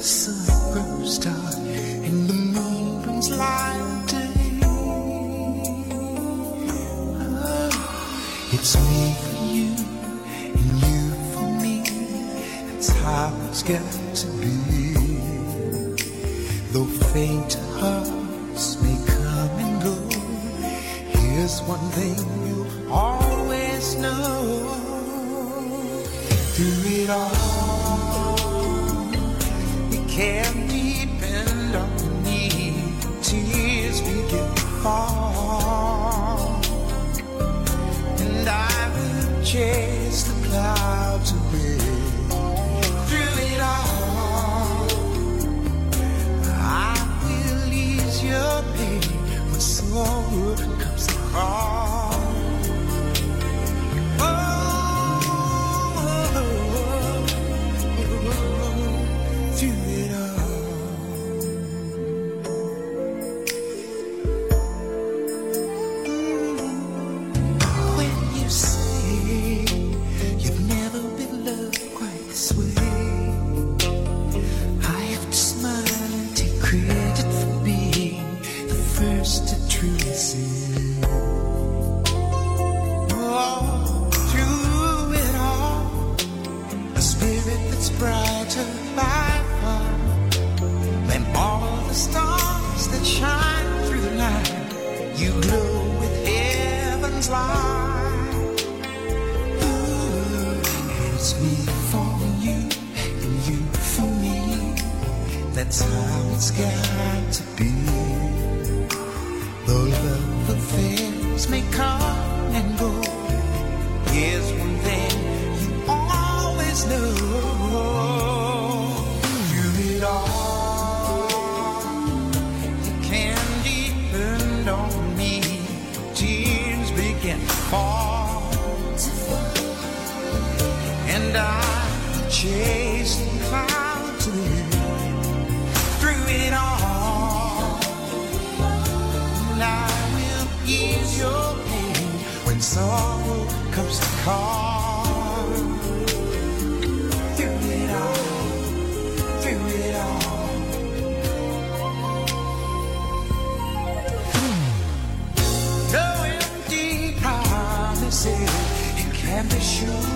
the sun grows dark and the moon brings light of day. It's me for you and you for me. That's how it's got to be. Though faint hearts may come and go, here's one thing you always know. Do it all. change. that's how it's got to be. Though love affairs may come and go, here's one thing you always know. Through it all, you can depend on me. Tears begin to fall, and I change. sorrow comes to call. Through it all, through it all. No empty promises, you can't be sure.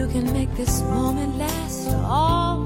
You can make this moment last. All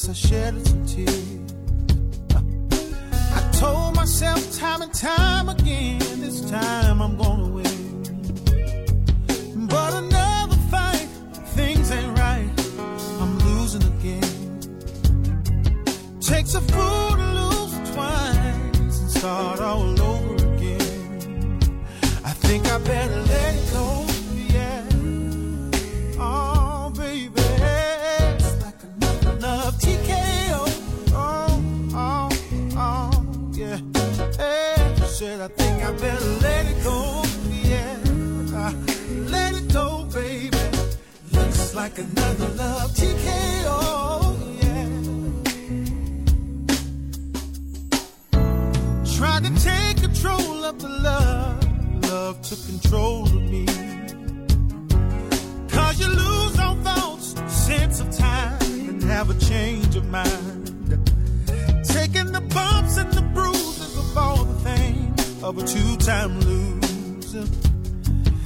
guess I shed the love. Love took control of me. Cause you lose all thoughts, sense of time, and have a change of mind. Taking the bumps and the bruises of all the things of a two-time loser.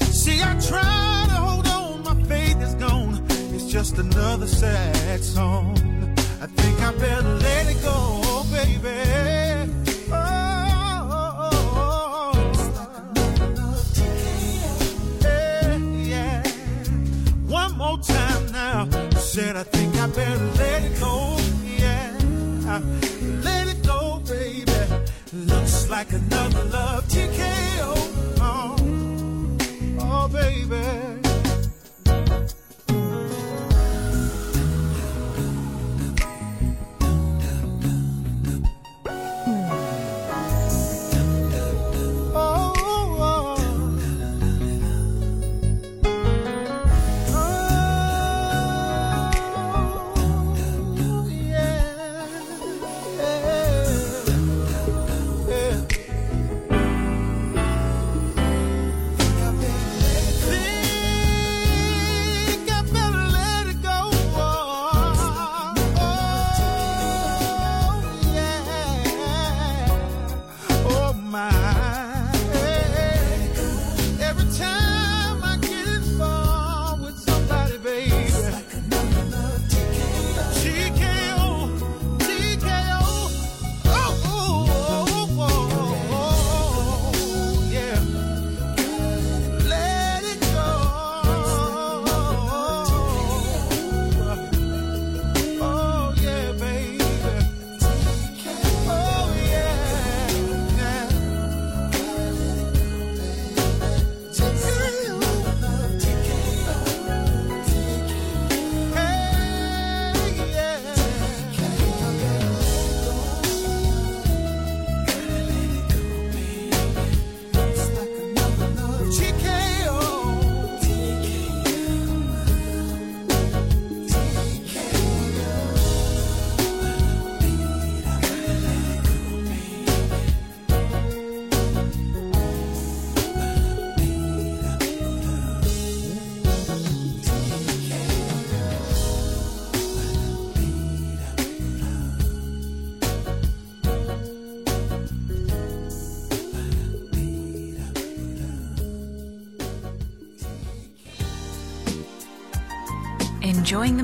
See, I try to hold on, my faith is gone. It's just another sad song. I think I better let it go, baby. Said I think I better let it go. Yeah, let it go, baby. Looks like another love TKO. Oh, oh baby.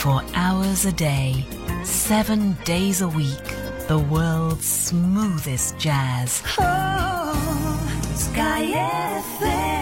Twenty-four hours a day, seven days a week. The world's smoothest jazz. Oh, Sky FM.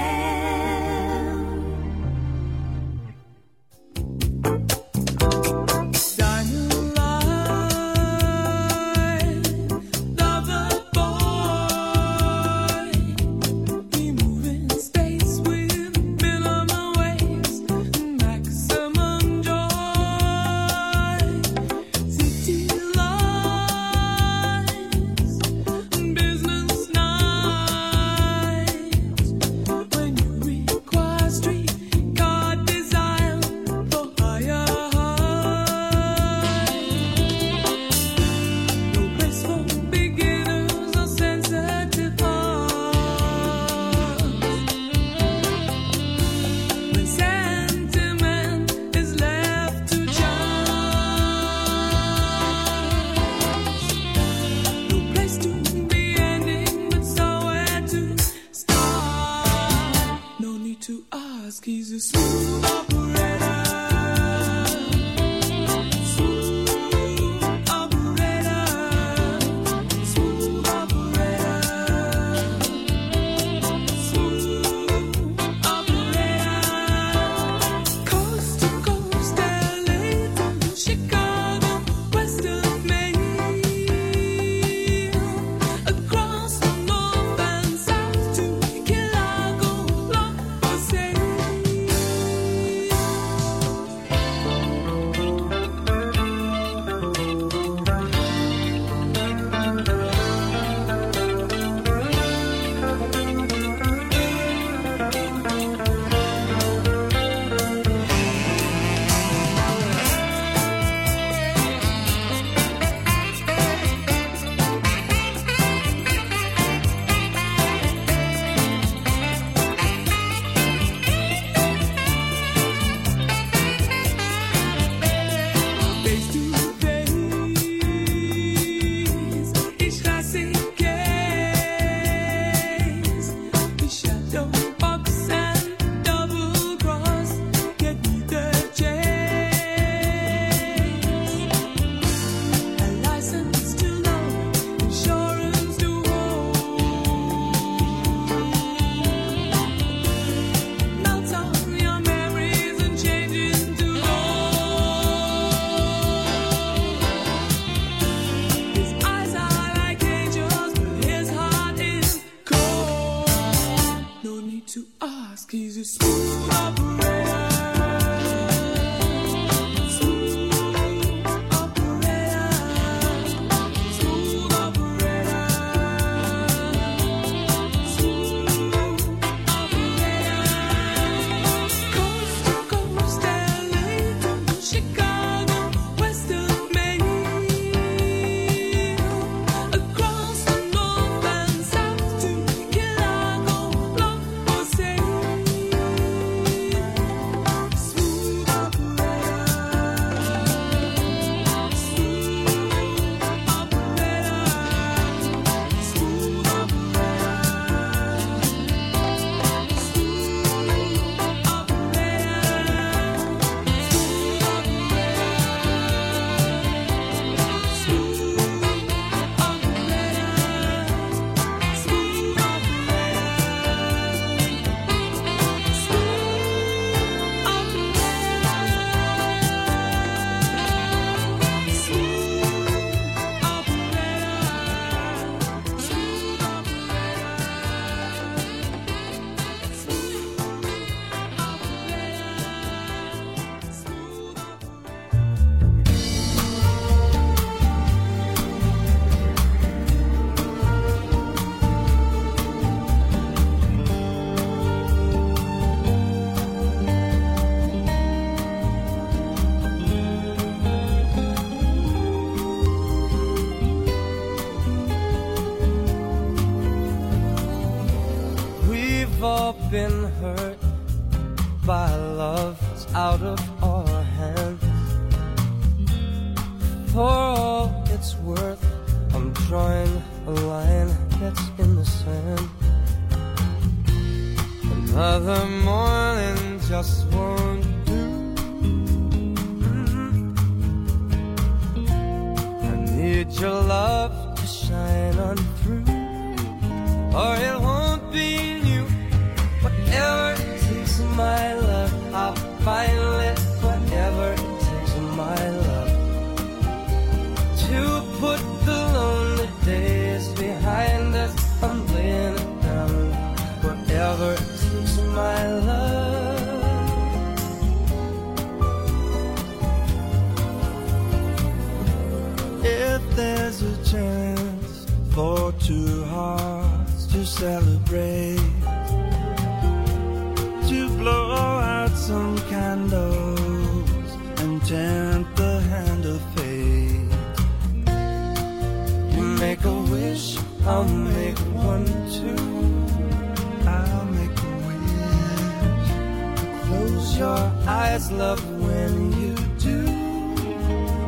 love when you do,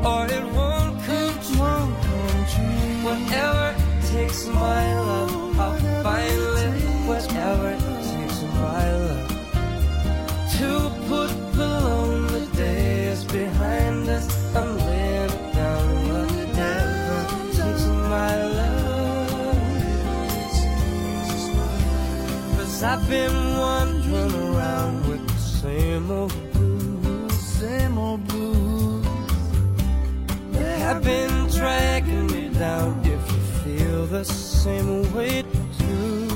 or it won't come true. Whatever takes my love, I'll find it. Whatever takes my love to put the lonely days behind us. I'm laying down whatever takes my love. Cause I've been same way too,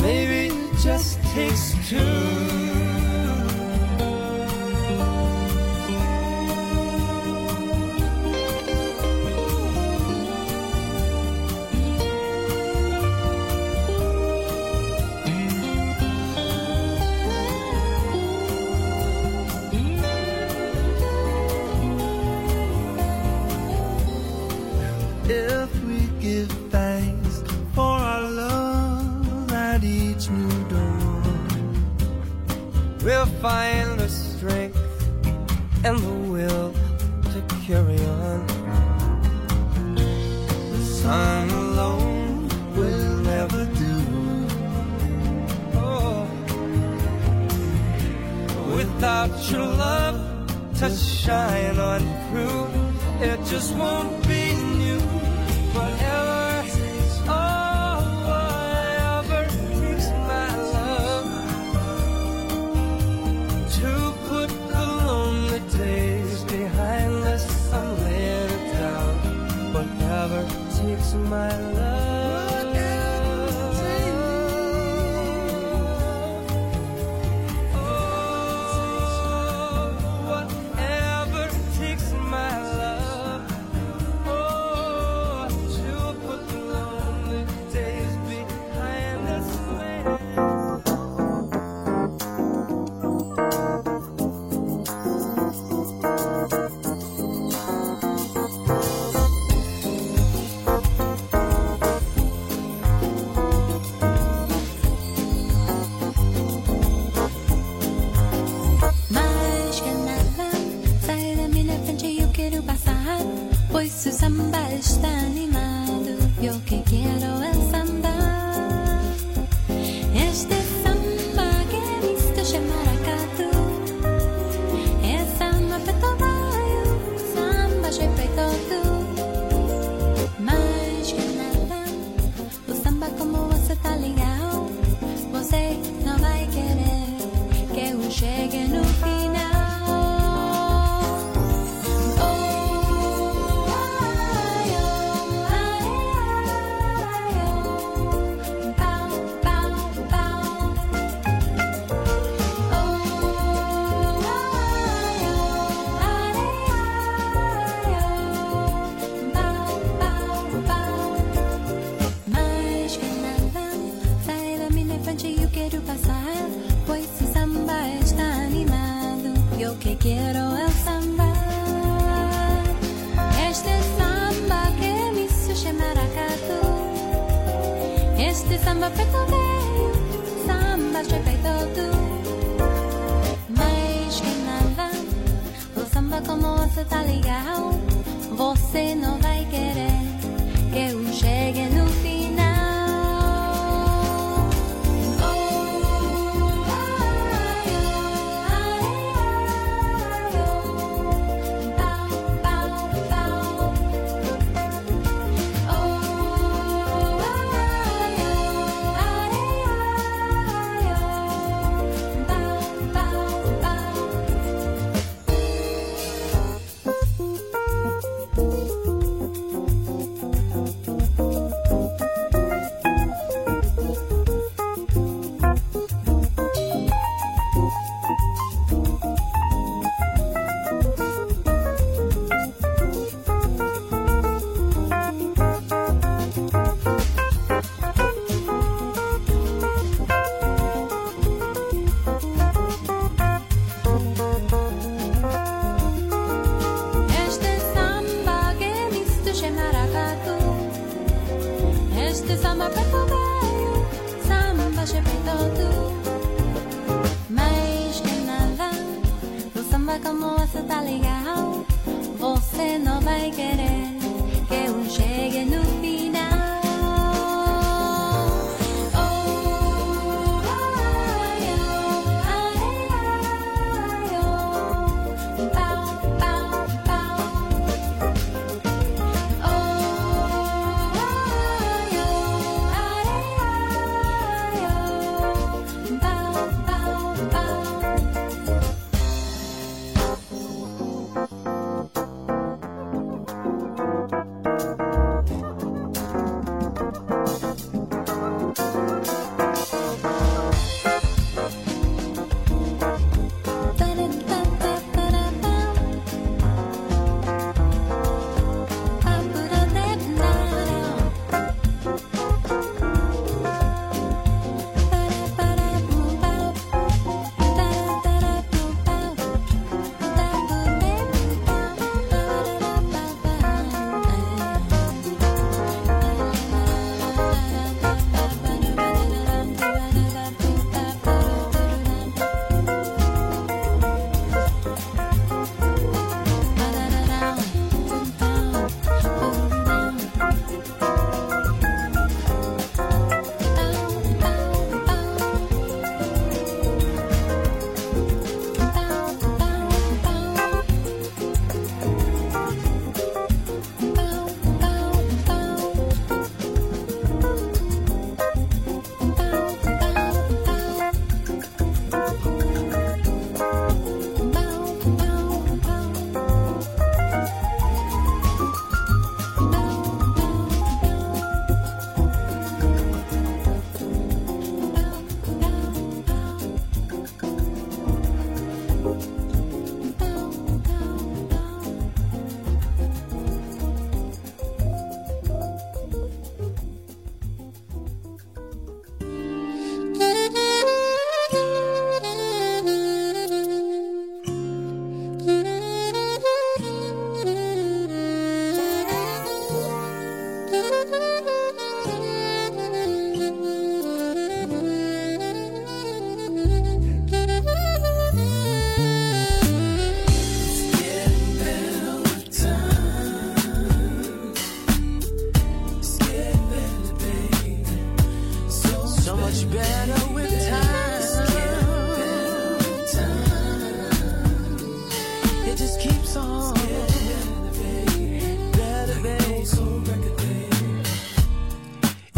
maybe it just takes two.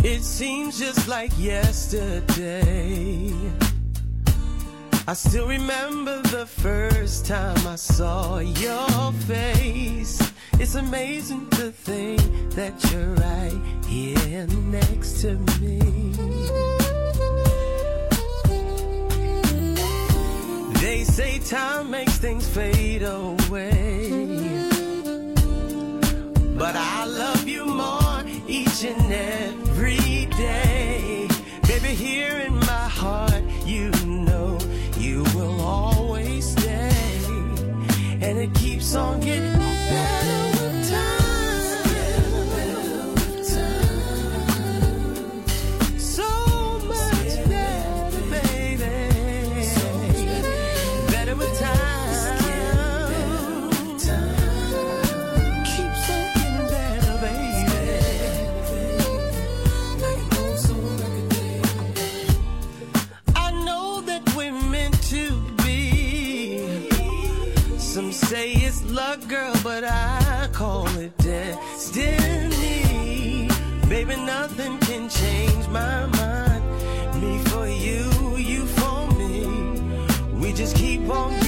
It seems just like yesterday. I still remember the first time I saw your face. It's amazing to think that you're right here next to me. They say time makes things fade away. But I love you more each and every day. Baby, here in my heart, you know you will always stay. And it keeps on getting it's girl, but I call it destiny. Baby, nothing can change my mind. Me for you, you for me. We just keep on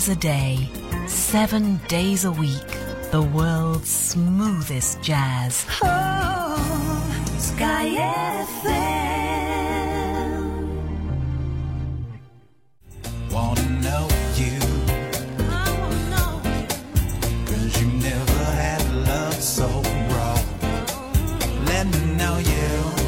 hours a day, seven days a week. The world's smoothest jazz. Oh, Sky FM. Wanna know you? I wanna know you. Cause you never had love so raw. Let me know you.